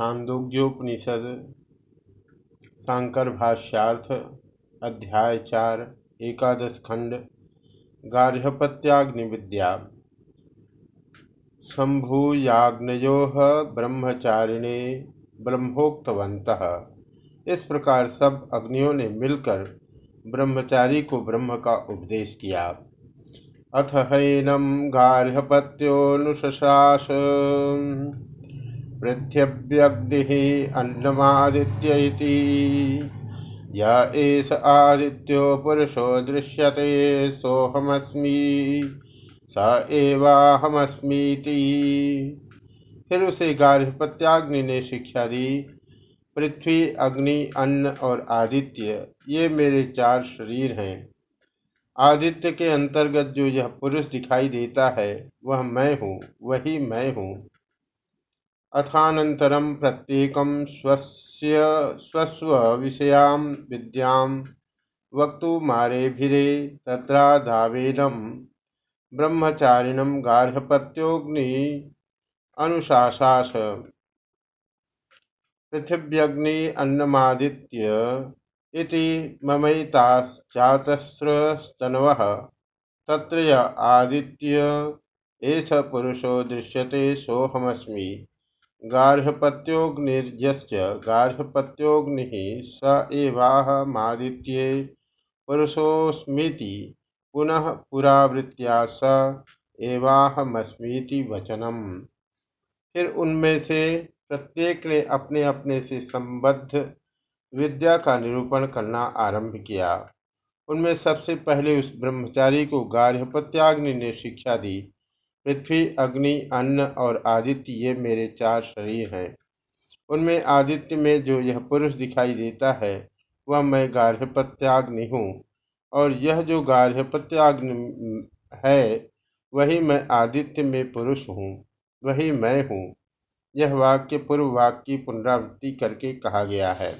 छांदोग्योपनिषद शांकर भाष्यार्थ अध्याय चार, एकादश खंड गार्हपत्याग्नि विद्या शंभुयाग्नयो ब्रह्मचारिणे ब्रह्मोक्तवंत इस प्रकार सब अग्नियों ने मिलकर ब्रह्मचारी को ब्रह्म का उपदेश किया। अथ हैनम गार्हपत्योनुशास पृथिव्यग्निः अन्नमादित्य इति। य एष आदित्यो पुरुषो दृश्यते, सोऽहमस्मि। स एवाहमस्मीति। फिर उसे गार्हपत्याग्नि ने शिक्षा दी, पृथ्वी, अग्नि, अन्न और आदित्य, ये मेरे चार शरीर हैं। आदित्य के अंतर्गत जो यह पुरुष दिखाई देता है, वह मैं हूँ, वही मैं हूँ। अथानन्तरं प्रत्येकं स्वस्य स्वस्वविषयां विद्यां वक्तुमारेभिरे तत्रादावेनं ब्रह्मचारिणं गार्हपत्योऽग्नि अनुशासास पृथिव्यग्नि अन्नमादित्य इति ममैताश्चातस्रस्तनवः तत्र आदित्य एष पुरुषो दृश्यते सोऽहमस्मि। गार्हपत्योऽग्निर्यस्य गार्हपत्योऽग्निः स एवाहमादित्ये पुरुषोऽस्मीति पुनः पुरावृत्त्या स एवाहमस्मीति वचनम। फिर उनमें से प्रत्येक ने अपने अपने से संबद्ध विद्या का निरूपण करना आरंभ किया। उनमें सबसे पहले उस ब्रह्मचारी को गार्हपत्याग्नि ने शिक्षा दी। पृथ्वी, अग्नि, अन्न और आदित्य, ये मेरे चार शरीर हैं। उनमें आदित्य में जो यह पुरुष दिखाई देता है, वह मैं गार्हपत्याग्नि हूँ। और यह जो गार्हपत्याग्नि है, वही मैं आदित्य में पुरुष हूँ, वही मैं हूँ। यह वाक्य पूर्व वाक्य की पुनरावृत्ति करके कहा गया है।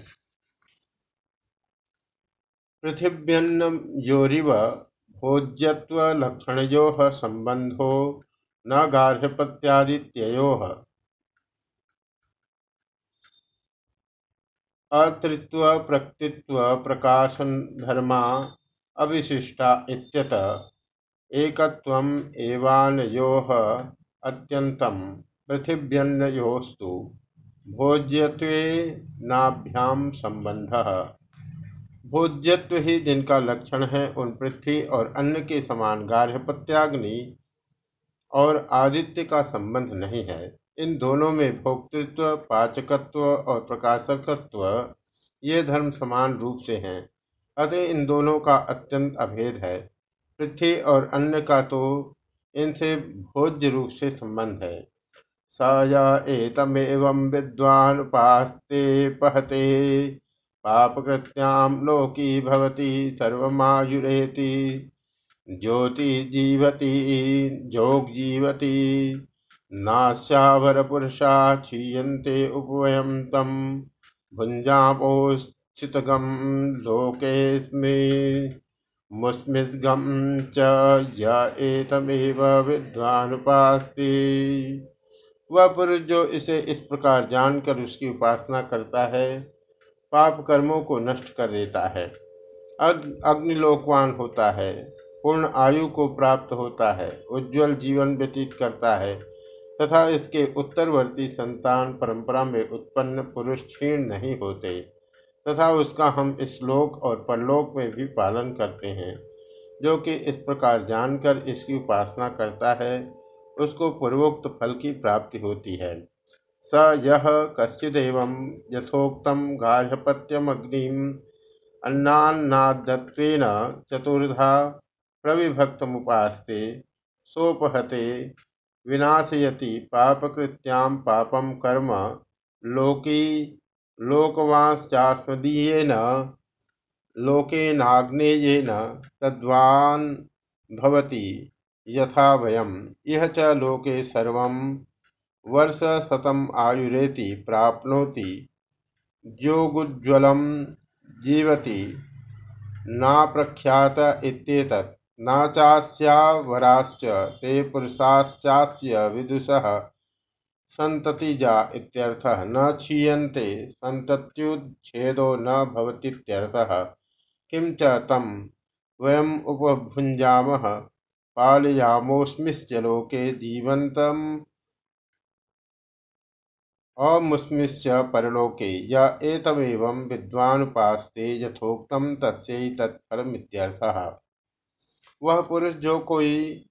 पृथिव्यन्न योरिव भोज्यत्व संबंधो न गार्हपत्यादित्ययोः। अतृत्वप्रकृतित्वप्रकाशधर्मा अविशिष्टा इत्यत एकत्वम् एवानयोः अत्यन्तं पृथिव्यन्नयोस्तु भोज्यत्वेनाभ्यां संबंधः भोज्यत्व ही जिनका लक्षण है, उन पृथ्वी और अन्न के समान गार्हपत्याग्नि और आदित्य का संबंध नहीं है। इन दोनों में भोक्तृत्व, पाचकत्व और प्रकाशकत्व, ये धर्म समान रूप से हैं। अतः इन दोनों का अत्यंत अभेद है। पृथ्वी और अन्न का तो इनसे भोज्य रूप से संबंध है। साया एतमेव विद्वान पास्ते पहते पापकृत्याम लोकी भवती, सर्वमायुरेति। ज्योति जीवती, जोग जीवती। नास्यावर पुरुषा क्षीयते उपवयम तम भुंजापोस्थितगम लोकेस्मे मुस्मिस्गम च एतमेव विद्वानुपास्ति। वह पुरुष जो इसे इस प्रकार जानकर उसकी उपासना करता है, पाप कर्मों को नष्ट कर देता है। अग्निलोकवान होता है। पूर्ण आयु को प्राप्त होता है, उज्जवल जीवन व्यतीत करता है, तथा इसके उत्तरवर्ती संतान परंपरा में उत्पन्न पुरुष क्षीण नहीं होते, तथा उसका हम इस लोक और परलोक में भी पालन करते हैं, जो कि इस प्रकार जानकर इसकी उपासना करता है, उसको पूर्वोक्त फल की प्राप्ति होती है। स यह कश्चिदेव यथोक्तम गार्हपत्यमग्निम अन्नान्नादत्वेन चतुर्धा प्रविभक्तमुपास्ते, सोपहते, विनाशयति पापकृत्यां पापम कर्म, लोकी, लोकवांश्चास्मदीयेन, लोकेनाग्नेयेन तद्वान् भवति यथा वयम्। इह च लोके सर्वं वर्षशतम् आयुरेति प्राप्नोति ज्योगुज्ज्वलं जीवति, नाप्रख्यात इत्येतत्। न चास्यावराश्च ते पुरुषाश्चास्य विदुषः। संततिजा इत्यर्थः न क्षीयन्ते, सन्तत्युच्छेदो न भवतीत्यर्थः। किं च तं वयम् उपभुञ्जामः पालयामोऽस्मिश्चलोके जीवन्तम् अमुष्मिश्च परलोके। य एतमेवं विद्वानुपास्ते यथोक्तं तस्यै वह पुरुष जो कोई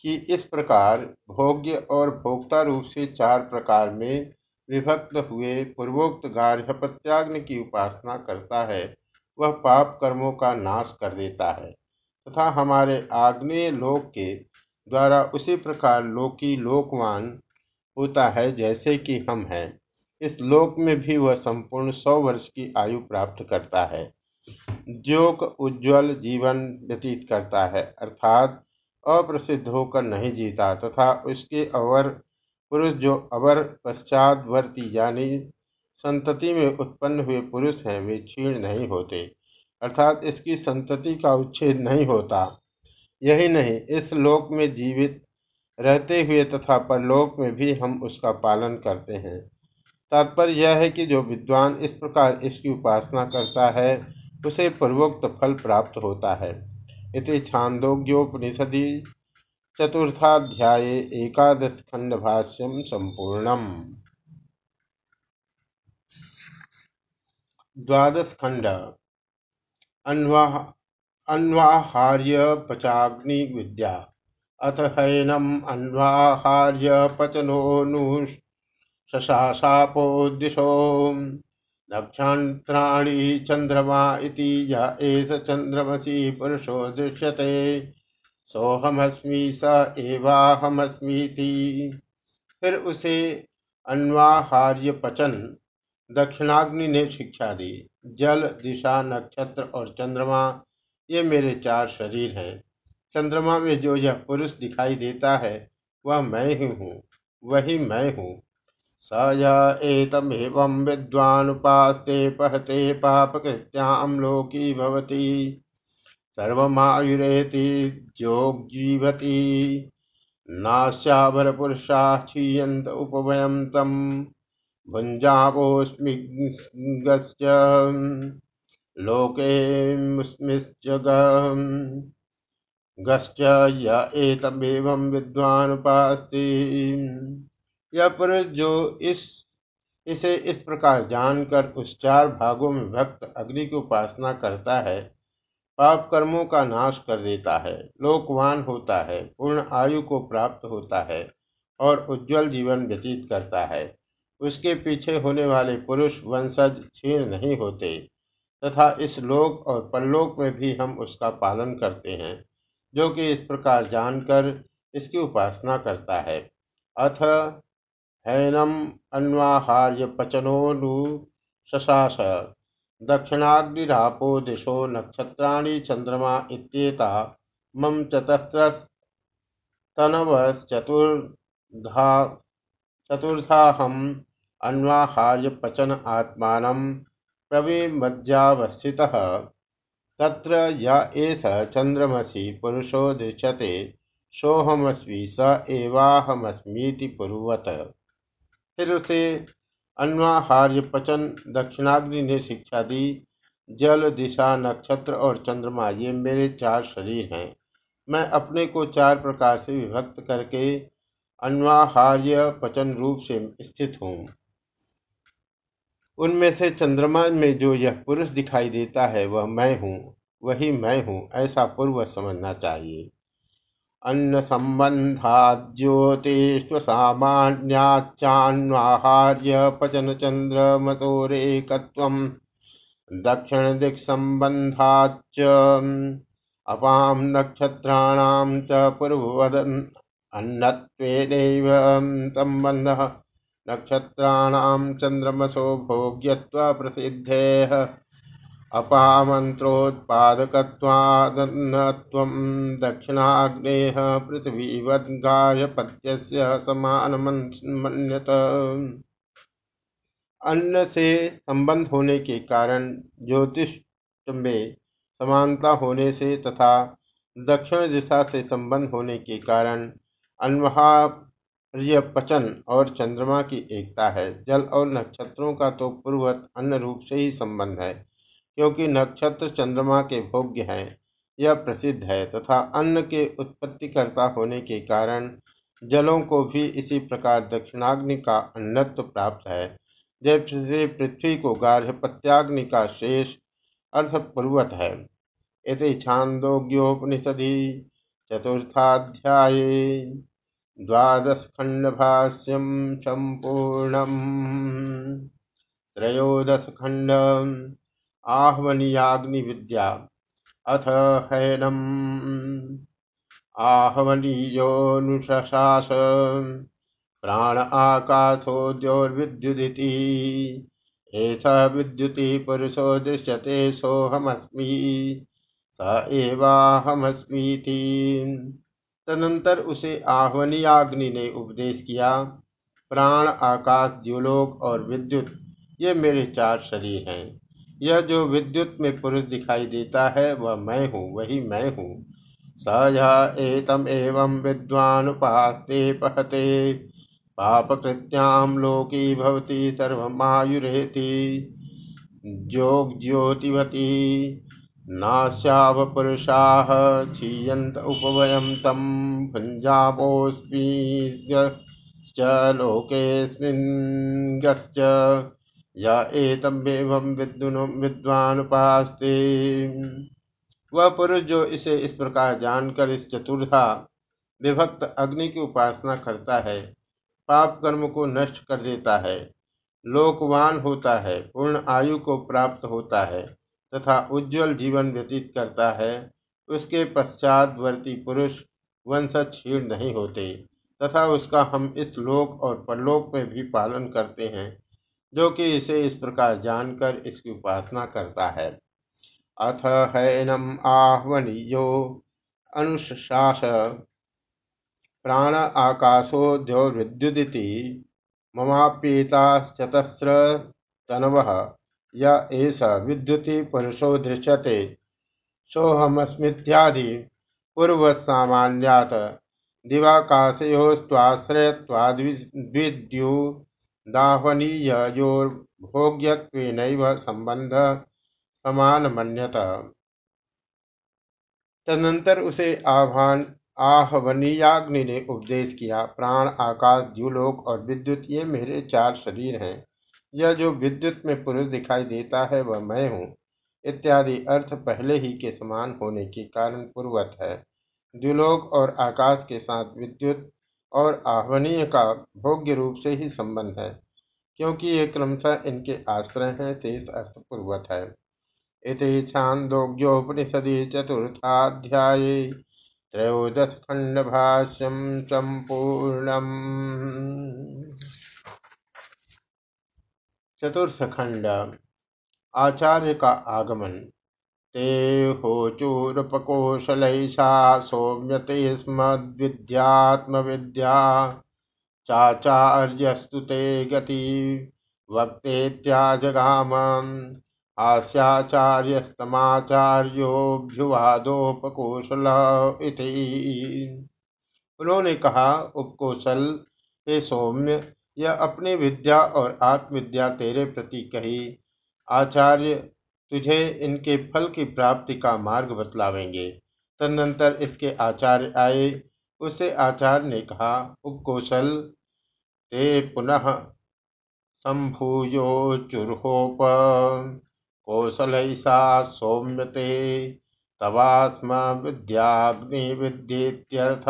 कि इस प्रकार भोग्य और भोक्ता रूप से चार प्रकार में विभक्त हुए पूर्वोक्त गार्हपत्याग्नि की उपासना करता है, वह पाप कर्मों का नाश कर देता है। तथा हमारे आग्नेय लोक के द्वारा उसी प्रकार लोकी लोकवान होता है जैसे कि हम हैं। इस लोक में भी वह संपूर्ण सौ वर्ष की आयु प्राप्त करता है। जोक उज्जवल जीवन व्यतीत करता है, अर्थात अप्रसिद्ध होकर नहीं जीता, तथा उसके अवर पुरुष जो अवर पश्चातवर्ती यानी संतति में उत्पन्न हुए पुरुष हैं, वे क्षीण नहीं होते, अर्थात इसकी संतति का उच्छेद नहीं होता। यही नहीं, इस लोक में जीवित रहते हुए तथा परलोक में भी हम उसका पालन करते हैं। तात्पर्य यह है कि जो विद्वान इस प्रकार इसकी उपासना करता है उसे पूर्वोक्त फल प्राप्त होता है। इति छांदोग्योपनिषदि चतुर्थाध्याये एकादशखण्डभाष्यं सम्पूर्णम् द्वादश खंड। अन्वाहार्य पचाग्नि विद्या अथ हैनम अन्वाहार्य पचनोनुशशासापो दिशो नक्षत्राणि चंद्रमा इति य एष चंद्रमसी पुरुषो दृश्यते। सोहमस्मि स एवाहमस्मीति। फिर उसे अन्वाहार्य पचन दक्षिणाग्नि ने शिक्षा दी। जल, दिशा, नक्षत्र और चंद्रमा, ये मेरे चार शरीर हैं। चंद्रमा में जो यह पुरुष दिखाई देता है, वह मैं ही हूँ, वही मैं हूँ। स एतमेवं पहते पापकृत्यां लोकी भवति। सर्वमायुरेति जोग्जीवति। नास्यावरपुरुषा क्षीयन्त उपवयं तं भुञ्जावोऽस्मिगश्च लोकेऽस्मिश्च गश्च य एतमेवं विद्वानुपास्ति। यह पुरुष जो इस, इसे इस प्रकार जानकर उस चार भागों में भक्त अग्नि की उपासना करता है, पाप कर्मों का नाश कर देता है, लोकवान होता है, पूर्ण आयु को प्राप्त होता है और उज्जवल जीवन व्यतीत करता है। उसके पीछे होने वाले पुरुष वंशज क्षीण नहीं होते तथा इस लोक और परलोक में भी हम उसका पालन करते हैं, जो कि इस प्रकार जानकर इसकी उपासना करता है। अथ हैनम अन्वाहार्यपचनोऽनुशशास दक्षिणाग्निरापो दिशो नक्षत्राणि चन्द्रमा इत्येता। मम चतस्तनवश्चतुर्धा चतुर्थाहम् अन्वाहार्यपचन आत्मानं प्रविमज्जावस्थितः। तत्र य एष पुरुषो दृश्यते। सोऽहमस्मि स एवाहमस्मीति पुरुवत। फिर उसे अन्वाहार्य पचन दक्षिणाग्नि ने शिक्षा दी। जल, दिशा, नक्षत्र और चंद्रमा, ये मेरे चार शरीर हैं। मैं अपने को चार प्रकार से विभक्त करके अन्वाहार्य पचन रूप से स्थित हूँ। उनमें से चंद्रमा में जो यह पुरुष दिखाई देता है, वह मैं हूँ, वही मैं हूँ, ऐसा पूर्व समझना चाहिए। अन्नसम्बन्धाद्योतिष्वसामान्याच्चान्वाहार्य पचनचन्द्रमसोरेकत्वं दक्षिणदिक्सम्बन्धाच्च अपां नक्षत्राणां च पूर्ववदन्। अन्नत्वेनैव सम्बन्धः। नक्षत्राणां चन्द्रमसो भोग्यत्वप्रसिद्धेः अपामन्त्रोत्पादकत्वादन्नत्वं दक्षिणाग्नेः पृथ्वीवद्गार्हपत्यस्य समानमन्यत। अन्न से संबंध होने के कारण ज्योतिष में समानता होने से तथा दक्षिण दिशा से संबंध होने के कारण अनवहा पचन और चंद्रमा की एकता है। जल और नक्षत्रों का तो पूर्वत अन्न रूप से ही संबंध है। क्योंकि नक्षत्र चंद्रमा के भोग्य हैं, यह प्रसिद्ध है, तथा अन्न के उत्पत्तिकर्ता होने के कारण जलों को भी इसी प्रकार दक्षिणाग्नि का अन्नत्व प्राप्त है। जैसे पृथ्वी को गार्हपत्याग्नि का शेष अर्थपूर्वत है। इति छांदोग्योपनिषदि चतुर्थाध्याये द्वादशखण्डभाष्यं त्रयोदश त्रयोदशखण्ड आहवनीयाग्निविद्या। अथ हैनम् आहवनीयोऽनुशशास। प्राण आकाशोद्योर्विद्युदिति। एष विद्युति पुरुषो दृश्यते सोऽहमस्मि। स एवाहमस्मीति। तदनंतर उसे आह्वनीयाग्नि ने उपदेश किया, प्राण, आकाश, द्युलोक और विद्युत, ये मेरे चार शरीर हैं। यह जो विद्युत में पुरुष दिखाई देता है, वह मैं हूँ, वही मैं हूँ। स एतम एवं विद्वानुपास्ते पहते। पापकृत्याम लोकी भवती, सर्वमायुरेति। ज्योतिवती नास्यावपुरुषाः क्षीयन्त उपवयं तम भुञ्जापोऽस्मिश्च लोकेऽस्मिन्गश्च य एतमेवं विद्वानुपास्ते। वह पुरुष जो इसे इस प्रकार जानकर इस चतुर्धा विभक्त अग्नि की उपासना करता है, पाप कर्म को नष्ट कर देता है, लोकवान होता है, पूर्ण आयु को प्राप्त होता है, तथा उज्जवल जीवन व्यतीत करता है, उसके पश्चातवर्ती पुरुष वंश क्षीण नहीं होते, तथा उसका हम इस लोक और परलोक में भी पालन करते हैं। जो कि इसे इस प्रकार जानकर इसकी उपासना करता है। अथ हैनम आहवनीयो अनुशास प्राण आकाशो द्यो विद्युदिति ममाप्येताश्चतस्र तनवः य एष विद्युति पुरुषो दृश्यते। सोऽहमस्मित्यादि पूर्वसामान्यात् दिवाकाशयोस्त्वाश्रयत्वाद्विद्युदाह्वनीययोर्भोग्यत्वेनैव संबंध समान मन्यत तदनंतर उसे आह्वान, आहवनीयाग्नि ने उपदेश किया, प्राण, आकाश, द्युलोक और विद्युत, ये मेरे चार शरीर हैं। यह जो विद्युत में पुरुष दिखाई देता है, वह मैं हूँ। इत्यादि अर्थ पहले ही के समान होने के कारण पूर्वत है। द्विलोक और आकाश के साथ विद्युत और आह्वनीय का भोग्य रूप से ही संबंध है, क्योंकि ये क्रमशः इनके आश्रय हैं शेष अर्थ पूर्वत है। इति छांदोग्योपनिषदि चतुर्थाध्याय, त्रयोदश खंड भाष्यम संपूर्णम। चतुर्थ खंड, आचार्य का आगमन। ते होचूरुपकोशलैषा सौम्य ते स्म विद्या चाचार्यस्तु ते गति वक्तेत्याजगाम हास्याचार्यस्तमाचार्योभ्युवादोपकोशल इति। उन्होंने कहा, उपकोशल, हे सौम्य, यह अपनी विद्या और आत्मविद्या तेरे प्रति कही। आचार्य तुझे इनके फल की प्राप्ति का मार्ग बतलावेंगे। तदनंतर इसके आचार्य आए। उसे आचार्य ने कहा उपकौशल ते पुनः संभूयोचुर्होप कौशलैसा सौम्यते, तवात्म विद्याग्नि विद्येत्यर्थ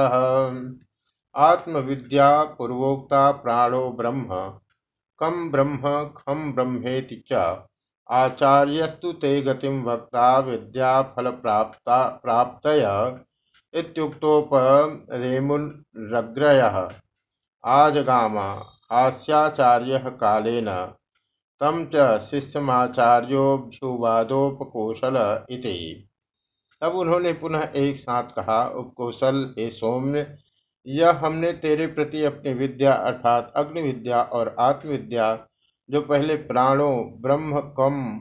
आत्मविद्या पूर्वोक्ता प्राणो ब्रह्म, कम ब्रह्म, खम ब्रह्मेति च। आचार्यस्तु ते गतिम वक्ता विद्याफलप्राप्तय इत्युक्तोपरेमुरग्रयः आजगाम, हास्याचार्यः कालेन तम च शिष्यमाचार्योभ्युवादोपकोशल इति। तब उन्होंने पुनः एक साथ कहा उपकोशल हे सौम्य, यह हमने तेरे प्रति अपनी विद्या, अर्थात अग्नि विद्या और आत्मविद्या जो पहले प्राणों ब्रह्म कम,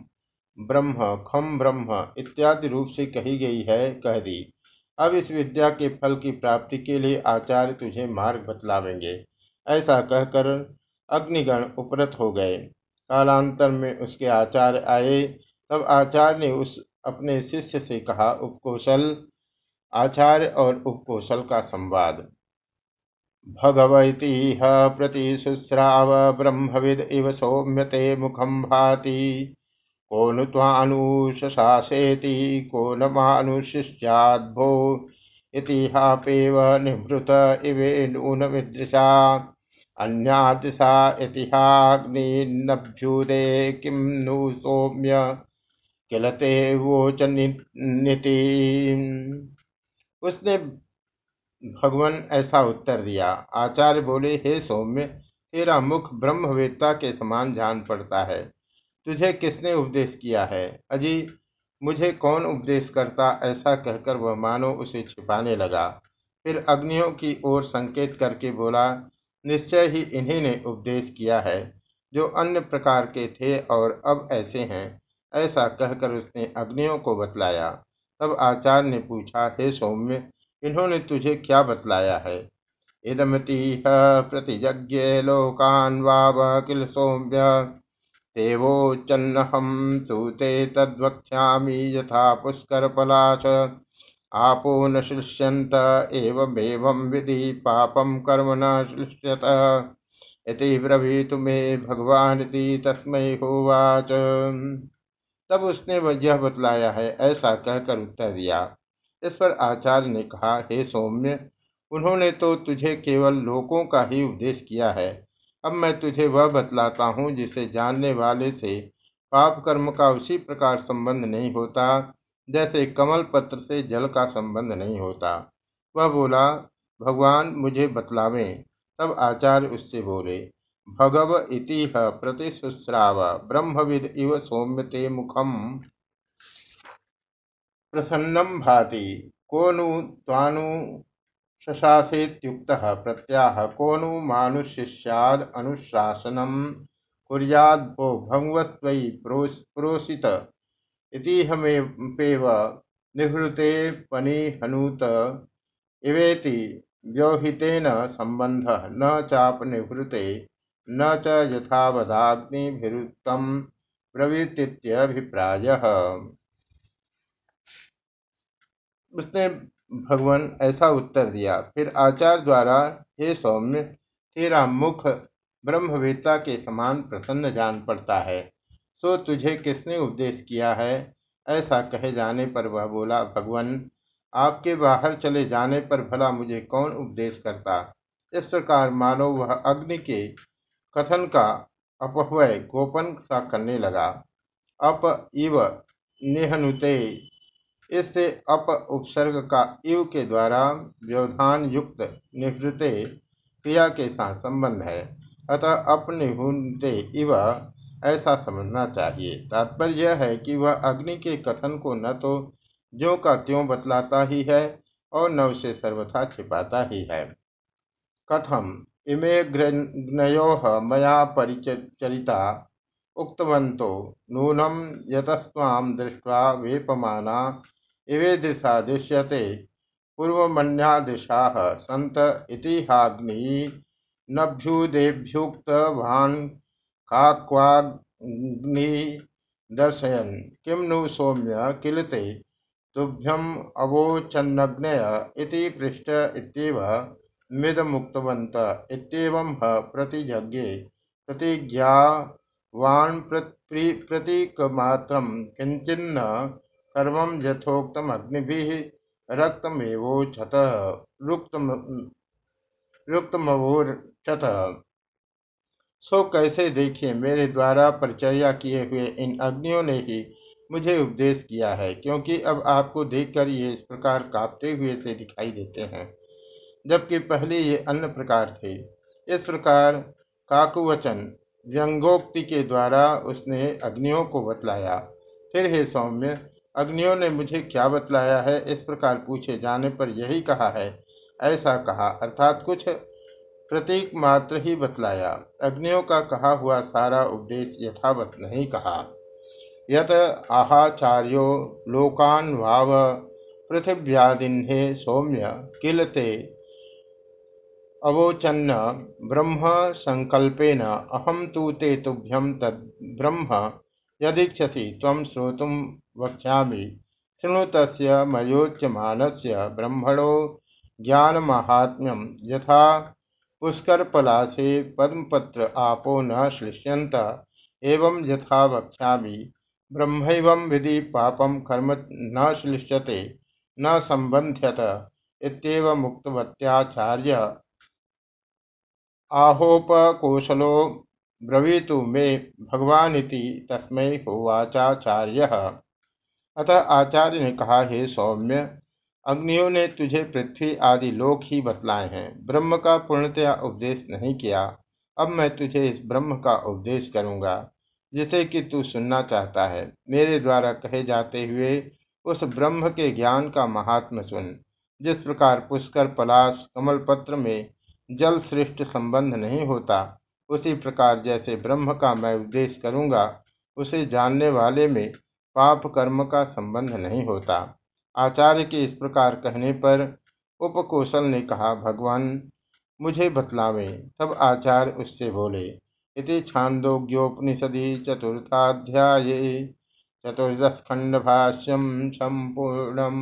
ब्रह्म खम, ब्रह्म इत्यादि रूप से कही गई है, कह दी। अब इस विद्या के फल की प्राप्ति के लिए आचार्य तुझे मार्ग बतलावेंगे। ऐसा कहकर अग्निगण उपरत हो गए। कालांतर में उसके आचार्य आए, तब आचार्य ने उस अपने शिष्य से कहा, उपकोशल, आचार्य और उपकोशल का संवाद। भगवतीह प्रतिशुश्राव ब्रह्मविद इव सौम्यते मुखम भाति। को नु त्वानुशशासेति को न मानुशिष्याद्भो इतिहापेव निभृत इवे नून विदृशा अन्यादृशा इतिहाग्निन्नभ्युदे किं नु सौम्य? किलते वोचनिति उसने भगवान ऐसा उत्तर दिया। आचार्य बोले, हे सौम्य, तेरा मुख ब्रह्मवेत्ता के समान जान पड़ता है। तुझे किसने उपदेश किया है? अजी, मुझे कौन उपदेश करता? ऐसा कहकर वह मानो उसे छिपाने लगा। फिर अग्नियों की ओर संकेत करके बोला, निश्चय ही इन्हीं ने उपदेश किया है, जो अन्य प्रकार के थे और अब ऐसे हैं। ऐसा कहकर उसने अग्नियों को बतलाया। तब आचार्य ने पूछा, हे सौम्य इन्होंने तुझे क्या बतलाया है? इदमतीह प्रतिज्ञ लोकान वाव किल सौम्य। देवोच्चन्नहं सूते तद्वक्ष्यामि यथा पुष्करपलाश आपो न शिष्यन्त एवमेवं विधि पापं कर्म न शिष्यत। इति ब्रवीतु मे भगवानिति तस्मै होवाच। तब उसने वह यह बतलाया है, ऐसा कहकर उत्तर दिया इस पर आचार्य ने कहा, हे सौम्य, उन्होंने तो तुझे केवल लोकों का ही उपदेश किया है। अब मैं तुझे वह बतलाता हूँ जिसे जानने वाले से पाप कर्म का उसी प्रकार संबंध नहीं होता, जैसे कमल पत्र से जल का संबंध नहीं होता वह बोला, भगवान, मुझे बतलावें तब आचार्य उससे बोले, भगव इति प्रतिशुश्राव ब्रह्मविद इव सौम्य ते मुखम। प्रसन्नं भाति। को नु त्वानुशशासेत्युक्तः प्रत्याह। को नु मानुशिष्याद् अनुशासनं। कुर्याद्भो भङ्गवस्त्वयि प्रोषित इतिहमेपेव निहृते पनिहनुत। इवेति व्यवहितेन सम्बन्धः। न चापनिवृते। न च यथावदाग्निभिरुक्तं ब्रवीतीत्यभिप्रायः उसने भगवान ऐसा उत्तर दिया। फिर आचार्य द्वारा, हे सौम्य, तेरा मुख ब्रह्मवेत्ता के समान प्रसन्न जान पड़ता है। सो तुझे किसने उपदेश किया है? ऐसा कहे जाने पर वह बोला, भगवान, आपके बाहर चले जाने पर भला मुझे कौन उपदेश करता? इस प्रकार मानो वह अग्नि के कथन का अपहवय गोपन सा करने लगा। अप इव निहनुते इससे अप उपसर्ग का इव के द्वारा व्यवधान युक्त निवृत्ते क्रिया के साथ संबंध है। अतः अपनिहुनते इव ऐसा समझना चाहिए। तात्पर्य यह है कि वह अग्नि के कथन को न तो ज्यो का त्यों बतलाता ही है और न उसे सर्वथा छिपाता ही है। कथम, इमे ग्नयो मया परिचरिता उक्तवंतो नूनम यतस्वाम दृष्ट्वा वेपमाना इवेदृशा दृश्यते पूर्वमन्यादृशाः सन्त इतिहाग्निनभ्युदेभ्युक्तवान् काक्वाग्निदर्शयन् किं नु सौम्य किल ते तुभ्यमवोचन्नग्नय इति पृष्ट इत्येव मिदमुक्तवन्त। इत्येवं ह प्रतिजज्ञे प्रतिज्ञावान् सर्वं यथोक्तमग्निभिः रक्तमेवोक्षत रुक्तमवोक्षत सो कैसे देखिए, मेरे द्वारा परिचर्या किए हुए इन अग्नियों ने ही मुझे उपदेश किया है, क्योंकि अब आपको देखकर ये इस प्रकार कांपते हुए से दिखाई देते हैं, जबकि पहले ये अन्य प्रकार थे। इस प्रकार काकुवचन व्यंगोक्ति के द्वारा उसने अग्नियों को बतलाया। फिर हे सौम्य अग्नियों ने मुझे क्या बतलाया है? इस प्रकार पूछे जाने पर यही कहा है। ऐसा कहा, अर्थात कुछ प्रतीक मात्र ही बतलाया। अग्नियों का कहा हुआ सारा उपदेश यथावत नहीं कहा। यत आहाचार्यो लोकान भाव पृथिव्यादिन्हे सौम्य किलते अवोचन्न ब्रह्म संकल्पेन अहम तु ते तुभ्यं तद् ब्रह्म यदीक्षसि त्वं श्रोतुं वक्ष्यामि। शृणु तस्य मयोच्यमानस्य ब्रह्मणो ज्ञानमाहात्म्यं यथा पुष्करपलाशे पद्मपत्र आपो न श्लिष्यन्त, एवं यथा वक्ष्यामि। ब्रह्म विधि पापं कर्म न श्लिष्यते, न संबध्यत इत्येवमुक्तवत्याचार्य आहोपकोशलो ब्रवीतु मे भगवानिति तस्मै होवाचाचार्यः अतः आचार्य ने कहा, हे सौम्य, अग्नियों ने तुझे पृथ्वी आदि लोक ही बतलाए हैं। ब्रह्म का पूर्णतया उपदेश नहीं किया। अब मैं तुझे इस ब्रह्म का उपदेश करूँगा, जिसे कि तू सुनना चाहता है। मेरे द्वारा कहे जाते हुए उस ब्रह्म के ज्ञान का महात्म सुन। जिस प्रकार पुष्कर, पलाश कमल पत्र में जल श्रेष्ठ संबंध नहीं होता उसी प्रकार जैसे ब्रह्म का मैं उपदेश करूँगा, उसे जानने वाले में पाप कर्म का संबंध नहीं होता। आचार्य के इस प्रकार कहने पर उपकोशल ने कहा, भगवान, मुझे बतलावे। तब आचार्य उससे बोले, इति छांदोग्योपनिषदि चतुर्थाध्याय चतुर्दश खंड भाष्यम संपूर्णम।